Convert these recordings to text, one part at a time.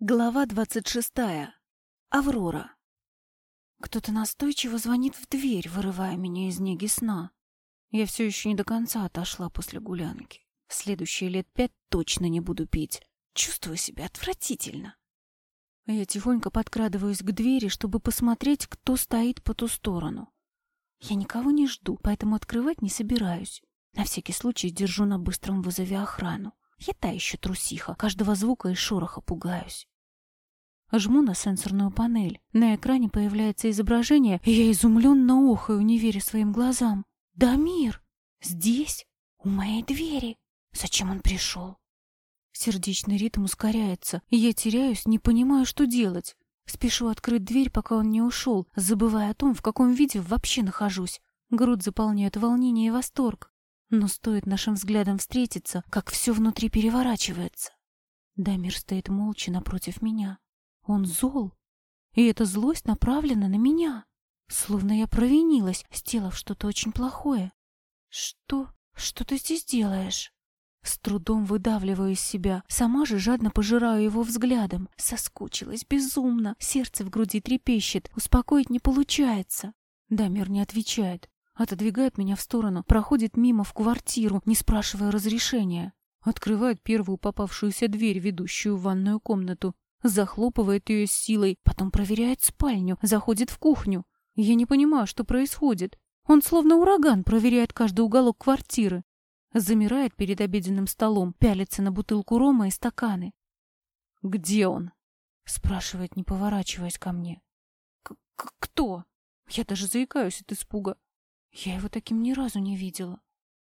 Глава двадцать шестая. Аврора. Кто-то настойчиво звонит в дверь, вырывая меня из неги сна. Я все еще не до конца отошла после гулянки. Следующие лет пять точно не буду пить. Чувствую себя отвратительно. Я тихонько подкрадываюсь к двери, чтобы посмотреть, кто стоит по ту сторону. Я никого не жду, поэтому открывать не собираюсь. На всякий случай держу на быстром вызове охрану. Я та еще трусиха, каждого звука и шороха пугаюсь. Жму на сенсорную панель. На экране появляется изображение, и я изумленно охаю, не веря своим глазам. «Дамир! Здесь? У моей двери! Зачем он пришел?» Сердечный ритм ускоряется, и я теряюсь, не понимаю, что делать. Спешу открыть дверь, пока он не ушел, забывая о том, в каком виде вообще нахожусь. Грудь заполняет волнение и восторг. Но стоит нашим взглядам встретиться, как все внутри переворачивается. Дамир стоит молча напротив меня. Он зол, и эта злость направлена на меня, словно я провинилась, сделав что-то очень плохое. Что? Что ты здесь делаешь? С трудом выдавливаю из себя, сама же жадно пожираю его взглядом. Соскучилась безумно, сердце в груди трепещет, успокоить не получается. Дамир не отвечает, отодвигает меня в сторону, проходит мимо в квартиру, не спрашивая разрешения. Открывает первую попавшуюся дверь, ведущую в ванную комнату, захлопывает ее с силой, потом проверяет спальню, заходит в кухню. Я не понимаю, что происходит. Он словно ураган проверяет каждый уголок квартиры. Замирает перед обеденным столом, пялится на бутылку рома и стаканы. «Где он?» — спрашивает, не поворачиваясь ко мне. «Кто?» Я даже заикаюсь от испуга. Я его таким ни разу не видела.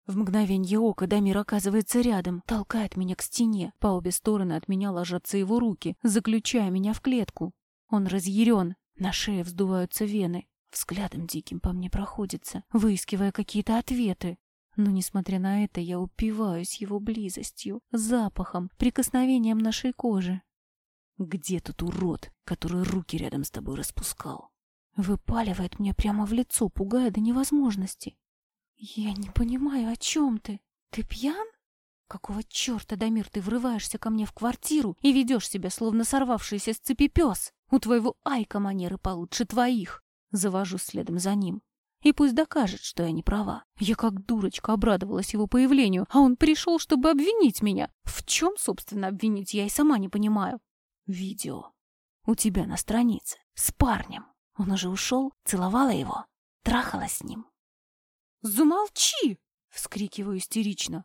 В мгновенье ока Дамир оказывается рядом, толкает меня к стене. По обе стороны от меня ложатся его руки, заключая меня в клетку. Он разъярен, на шее вздуваются вены. Взглядом диким по мне проходится, выискивая какие-то ответы. Но, несмотря на это, я упиваюсь его близостью, запахом, прикосновением нашей кожи. «Где тот урод, который руки рядом с тобой распускал?» Выпаливает мне прямо в лицо, пугая до невозможности. «Я не понимаю, о чем ты? Ты пьян? Какого черта, Дамир, ты врываешься ко мне в квартиру и ведешь себя, словно сорвавшийся с цепи пес? У твоего Айка манеры получше твоих!» Завожу следом за ним. И пусть докажет, что я не права. Я как дурочка обрадовалась его появлению, а он пришел, чтобы обвинить меня. В чем, собственно, обвинить, я и сама не понимаю. Видео. У тебя на странице. С парнем. Он уже ушел, целовала его, трахалась с ним. «Замолчи!» — вскрикиваю истерично.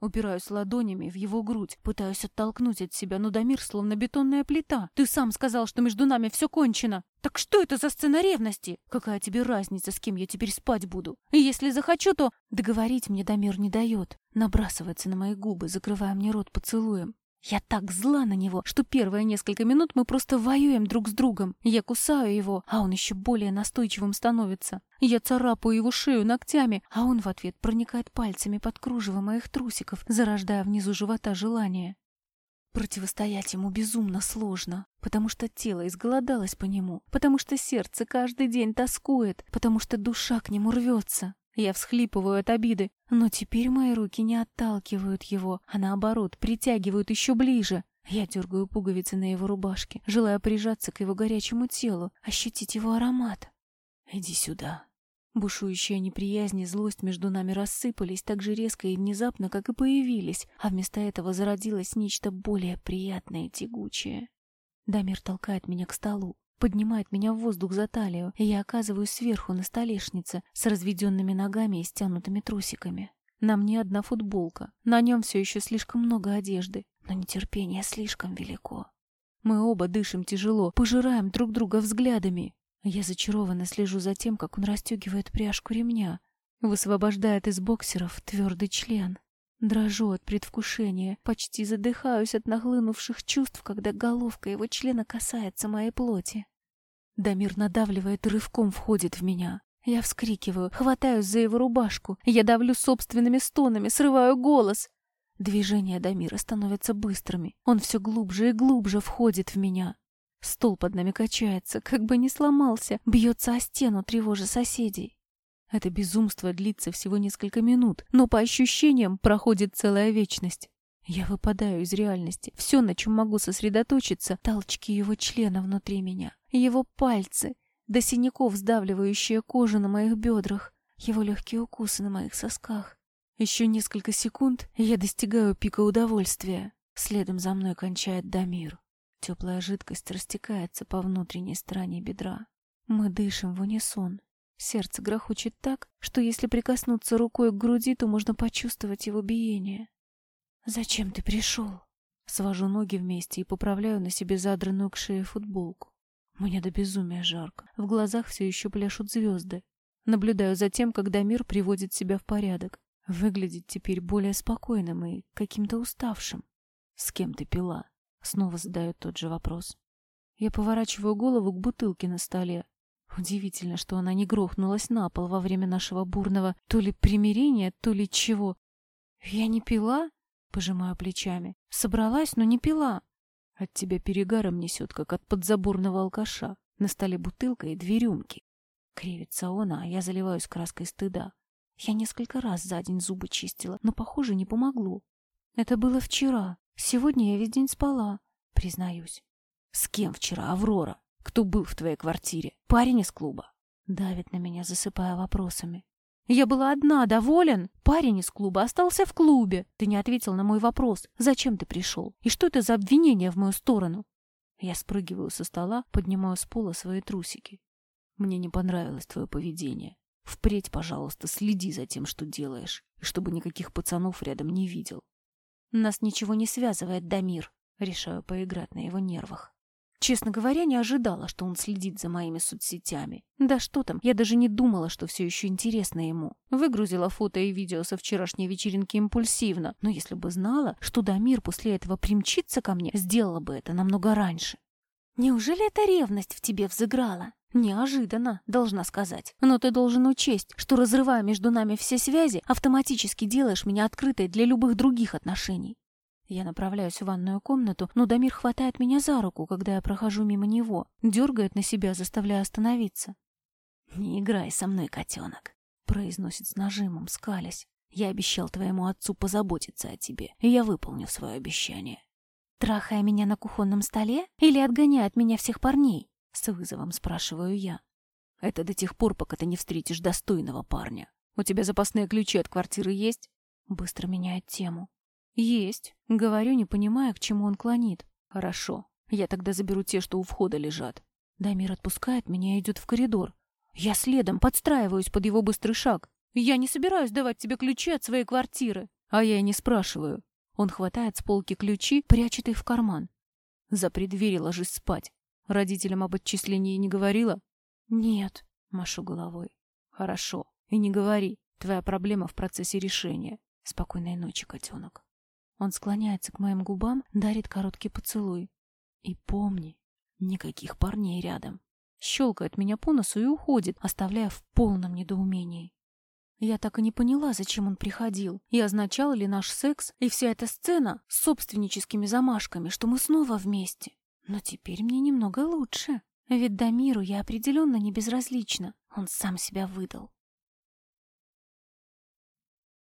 Упираюсь ладонями в его грудь, пытаюсь оттолкнуть от себя, но Дамир словно бетонная плита. Ты сам сказал, что между нами все кончено. Так что это за сцена ревности? Какая тебе разница, с кем я теперь спать буду? И если захочу, то... Договорить мне Дамир не дает. Набрасывается на мои губы, закрывая мне рот поцелуем. Я так зла на него, что первые несколько минут мы просто воюем друг с другом. Я кусаю его, а он еще более настойчивым становится. Я царапаю его шею ногтями, а он в ответ проникает пальцами под кружево моих трусиков, зарождая внизу живота желание. Противостоять ему безумно сложно, потому что тело изголодалось по нему, потому что сердце каждый день тоскует, потому что душа к нему рвется. Я всхлипываю от обиды, но теперь мои руки не отталкивают его, а наоборот, притягивают еще ближе. Я дергаю пуговицы на его рубашке, желая прижаться к его горячему телу, ощутить его аромат. «Иди сюда». Бушующая неприязнь и злость между нами рассыпались так же резко и внезапно, как и появились, а вместо этого зародилось нечто более приятное и тягучее. Дамир толкает меня к столу, поднимает меня в воздух за талию, и я оказываюсь сверху на столешнице с разведенными ногами и стянутыми трусиками. На мне одна футболка, на нем все еще слишком много одежды, но нетерпение слишком велико. Мы оба дышим тяжело, пожираем друг друга взглядами. Я зачарованно слежу за тем, как он расстегивает пряжку ремня, высвобождает из боксеров твердый член. Дрожу от предвкушения, почти задыхаюсь от нахлынувших чувств, когда головка его члена касается моей плоти. Дамир надавливает рывком входит в меня. Я вскрикиваю, хватаюсь за его рубашку. Я давлю собственными стонами, срываю голос. Движения Дамира становятся быстрыми. Он все глубже и глубже входит в меня. Стол под нами качается, как бы не сломался, бьется о стену, тревожа соседей. Это безумство длится всего несколько минут, но по ощущениям проходит целая вечность. Я выпадаю из реальности. Все, на чем могу сосредоточиться, толчки его члена внутри меня, его пальцы, до синяков сдавливающая кожу на моих бедрах, его легкие укусы на моих сосках. Еще несколько секунд, я достигаю пика удовольствия. Следом за мной кончает Дамир. Теплая жидкость растекается по внутренней стороне бедра. Мы дышим в унисон. Сердце грохочет так, что если прикоснуться рукой к груди, то можно почувствовать его биение. «Зачем ты пришел?» Свожу ноги вместе и поправляю на себе задранную к шее футболку. Мне до безумия жарко. В глазах все еще пляшут звезды. Наблюдаю за тем, когда мир приводит себя в порядок. Выглядит теперь более спокойным и каким-то уставшим. «С кем ты пила?» Снова задает тот же вопрос. Я поворачиваю голову к бутылке на столе. Удивительно, что она не грохнулась на пол во время нашего бурного то ли примирения, то ли чего. «Я не пила?» Пожимаю плечами. Собралась, но не пила. От тебя перегаром несет, как от подзаборного алкаша. На столе бутылка и две рюмки. Кривится он, а я заливаюсь краской стыда. Я несколько раз за день зубы чистила, но, похоже, не помогло. Это было вчера. Сегодня я весь день спала, признаюсь. С кем вчера, Аврора? Кто был в твоей квартире? Парень из клуба? Давит на меня, засыпая вопросами. Я была одна, доволен. Парень из клуба остался в клубе. Ты не ответил на мой вопрос. Зачем ты пришел? И что это за обвинение в мою сторону? Я спрыгиваю со стола, поднимаю с пола свои трусики. Мне не понравилось твое поведение. Впредь, пожалуйста, следи за тем, что делаешь, и чтобы никаких пацанов рядом не видел. Нас ничего не связывает, Дамир. Решаю поиграть на его нервах. Честно говоря, не ожидала, что он следит за моими соцсетями. Да что там, я даже не думала, что все еще интересно ему. Выгрузила фото и видео со вчерашней вечеринки импульсивно, но если бы знала, что Дамир после этого примчится ко мне, сделала бы это намного раньше. Неужели эта ревность в тебе взыграла? Неожиданно, должна сказать. Но ты должен учесть, что разрывая между нами все связи, автоматически делаешь меня открытой для любых других отношений. Я направляюсь в ванную комнату, но Дамир хватает меня за руку, когда я прохожу мимо него, дергает на себя, заставляя остановиться. «Не играй со мной, котенок», — произносит с нажимом, скалясь. «Я обещал твоему отцу позаботиться о тебе, и я выполню свое обещание». «Трахая меня на кухонном столе или отгоняя от меня всех парней?» — с вызовом спрашиваю я. «Это до тех пор, пока ты не встретишь достойного парня. У тебя запасные ключи от квартиры есть?» Быстро меняет тему. «Есть», — говорю, не понимая, к чему он клонит. «Хорошо. Я тогда заберу те, что у входа лежат». Дамир отпускает меня и идет в коридор. Я следом подстраиваюсь под его быстрый шаг. «Я не собираюсь давать тебе ключи от своей квартиры». А я и не спрашиваю. Он хватает с полки ключи, прячет их в карман. «Запри дверь ложись спать. Родителям об отчислении не говорила?» «Нет», — машу головой. «Хорошо. И не говори. Твоя проблема в процессе решения. Спокойной ночи, котенок». Он склоняется к моим губам, дарит короткий поцелуй. И помни, никаких парней рядом. Щелкает меня по носу и уходит, оставляя в полном недоумении. Я так и не поняла, зачем он приходил, и означал ли наш секс и вся эта сцена с собственническими замашками, что мы снова вместе. Но теперь мне немного лучше, ведь Дамиру я определенно не безразлична, он сам себя выдал.